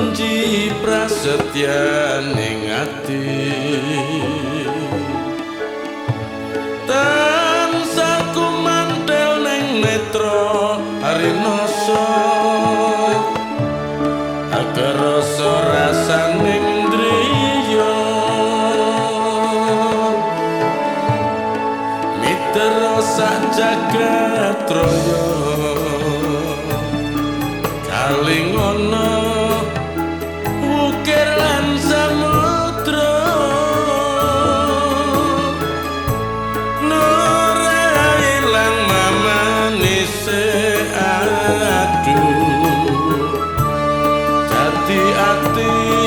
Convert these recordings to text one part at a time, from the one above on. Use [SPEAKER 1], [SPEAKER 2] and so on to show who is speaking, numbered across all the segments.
[SPEAKER 1] janji prasetya ning ati. Tansah kumantel ning netra arinoso. Agar rasa rasaning driya mitra sak jagat raya kaling ana ti a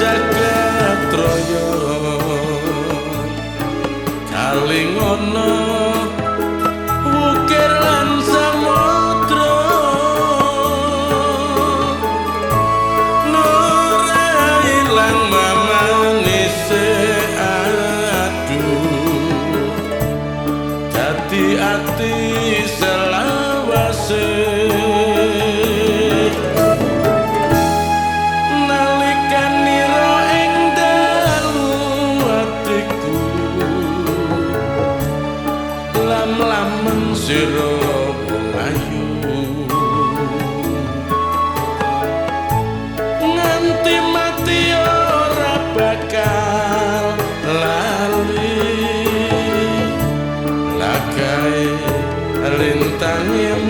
[SPEAKER 1] jagat raya kaling ana lam-lamen sira ayu nganti mati ora bakal lali. Lagae lintang yang